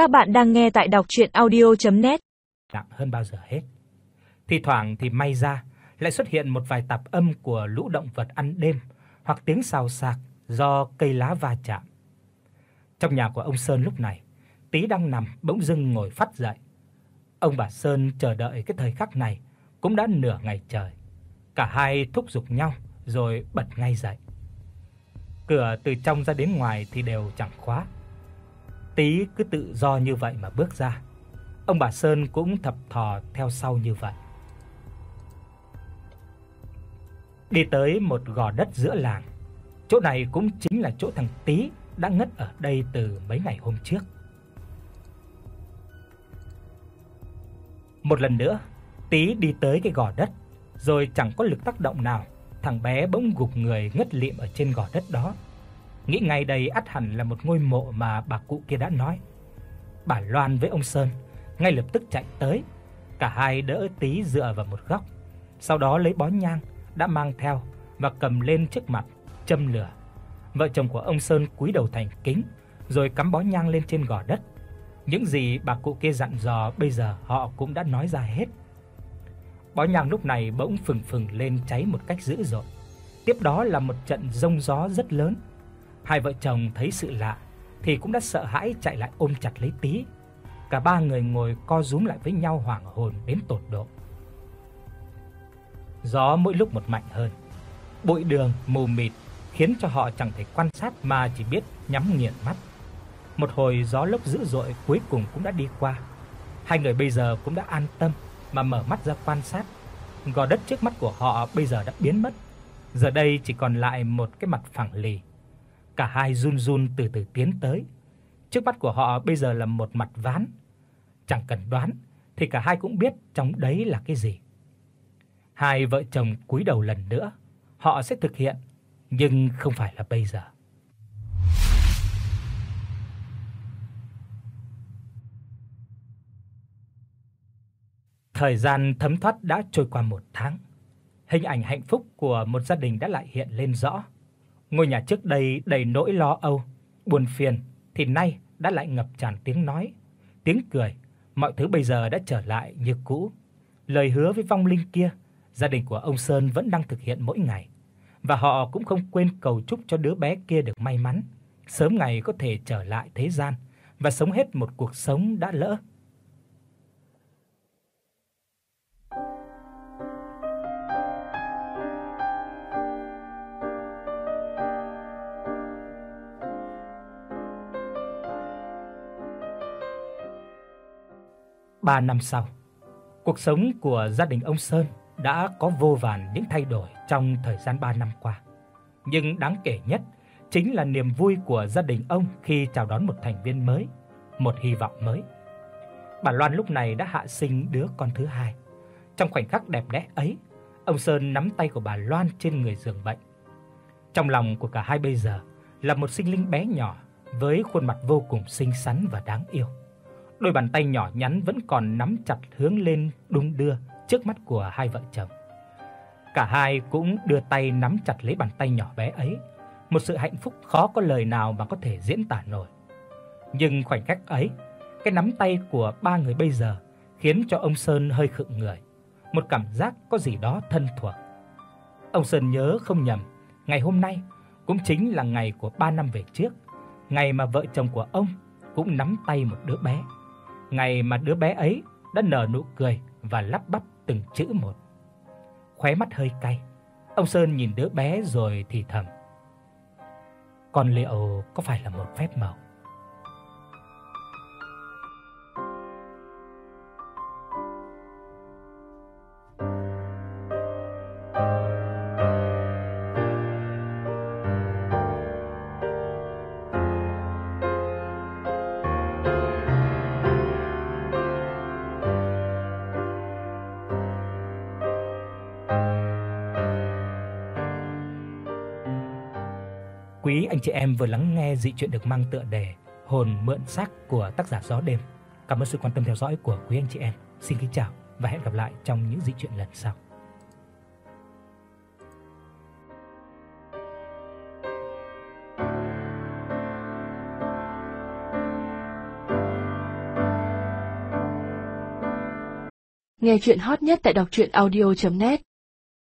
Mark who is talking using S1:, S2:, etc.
S1: Các bạn đang nghe tại đọc audio net
S2: Nặng hơn bao giờ hết. Thì thoảng thì may ra lại xuất hiện một vài tạp âm của lũ động vật ăn đêm hoặc tiếng xào xạc do cây lá va chạm. Trong nhà của ông Sơn lúc này, Tí đang nằm bỗng dưng ngồi phát dậy. Ông bà Sơn chờ đợi cái thời khắc này cũng đã nửa ngày trời. Cả hai thúc giục nhau rồi bật ngay dậy. Cửa từ trong ra đến ngoài thì đều chẳng khóa. Tí cứ tự do như vậy mà bước ra. Ông bà Sơn cũng thập thò theo sau như vậy. Đi tới một gò đất giữa làng. Chỗ này cũng chính là chỗ thằng Tí đã ngất ở đây từ mấy ngày hôm trước. Một lần nữa, Tí đi tới cái gò đất, rồi chẳng có lực tác động nào, thằng bé bỗng gục người ngất lịm ở trên gò đất đó. Nghĩ ngay đây ắt hẳn là một ngôi mộ mà bà cụ kia đã nói. Bà Loan với ông Sơn ngay lập tức chạy tới, cả hai đỡ Tí dựa vào một góc, sau đó lấy bó nhang đã mang theo và cầm lên trước mặt châm lửa. Vợ chồng của ông Sơn cúi đầu thành kính, rồi cắm bó nhang lên trên gò đất. Những gì bà cụ kia dặn dò bây giờ họ cũng đã nói ra hết. Bó nhang lúc này bỗng phừng phừng lên cháy một cách dữ dội. Tiếp đó là một trận rông gió rất lớn. Hai vợ chồng thấy sự lạ thì cũng đã sợ hãi chạy lại ôm chặt lấy Tí. Cả ba người ngồi co rúm lại với nhau hoảng hồn đến tột độ. Gió mỗi lúc một mạnh hơn. Bụi đường mù mịt khiến cho họ chẳng thể quan sát mà chỉ biết nhắm nghiền mắt. Một hồi gió lốc dữ dội cuối cùng cũng đã đi qua. Hai người bây giờ cũng đã an tâm mà mở mắt ra quan sát. Gò đất trước mắt của họ bây giờ đã biến mất. Giờ đây chỉ còn lại một cái mặt phẳng lì. Cả hai run run từ từ tiến tới. Trước mắt của họ bây giờ là một mặt ván. Chẳng cần đoán thì cả hai cũng biết trong đấy là cái gì. Hai vợ chồng cúi đầu lần nữa, họ sẽ thực hiện, nhưng không phải là bây giờ. Thời gian thấm thoát đã trôi qua một tháng. Hình ảnh hạnh phúc của một gia đình đã lại hiện lên rõ. Ngôi nhà trước đây đầy nỗi lo âu, buồn phiền thì nay đã lại ngập tràn tiếng nói, tiếng cười, mọi thứ bây giờ đã trở lại như cũ. Lời hứa với vong linh kia, gia đình của ông Sơn vẫn đang thực hiện mỗi ngày và họ cũng không quên cầu chúc cho đứa bé kia được may mắn, sớm ngày có thể trở lại thế gian và sống hết một cuộc sống đã lỡ. Ba năm sau, cuộc sống của gia đình ông Sơn đã có vô vàn những thay đổi trong thời gian 3 năm qua. Nhưng đáng kể nhất chính là niềm vui của gia đình ông khi chào đón một thành viên mới, một hy vọng mới. Bà Loan lúc này đã hạ sinh đứa con thứ hai. Trong khoảnh khắc đẹp đẽ ấy, ông Sơn nắm tay của bà Loan trên người giường bệnh. Trong lòng của cả hai bây giờ là một sinh linh bé nhỏ với khuôn mặt vô cùng xinh xắn và đáng yêu. Đôi bàn tay nhỏ nhắn vẫn còn nắm chặt hướng lên đung đưa trước mắt của hai vợ chồng. Cả hai cũng đưa tay nắm chặt lấy bàn tay nhỏ bé ấy, một sự hạnh phúc khó có lời nào mà có thể diễn tả nổi. Nhưng khoảnh khắc ấy, cái nắm tay của ba người bây giờ khiến cho ông Sơn hơi khựng người, một cảm giác có gì đó thân thuộc. Ông Sơn nhớ không nhầm, ngày hôm nay cũng chính là ngày của 3 năm về trước, ngày mà vợ chồng của ông cũng nắm tay một đứa bé. Ngày mà đứa bé ấy đã nở nụ cười và lắp bắp từng chữ một. Khóe mắt hơi cay, ông Sơn nhìn đứa bé rồi thì thầm: "Con liệu có phải là một phép màu?" Quý anh chị em vừa lắng nghe dị chuyện được mang tựa đề Hồn mượn xác của tác giả Gió đêm. Cảm ơn sự quan tâm theo dõi của quý anh chị em. Xin kính chào và hẹn gặp lại trong những dị chuyện lần sau.
S3: Nghe chuyện hot nhất tại đọc truyện audio net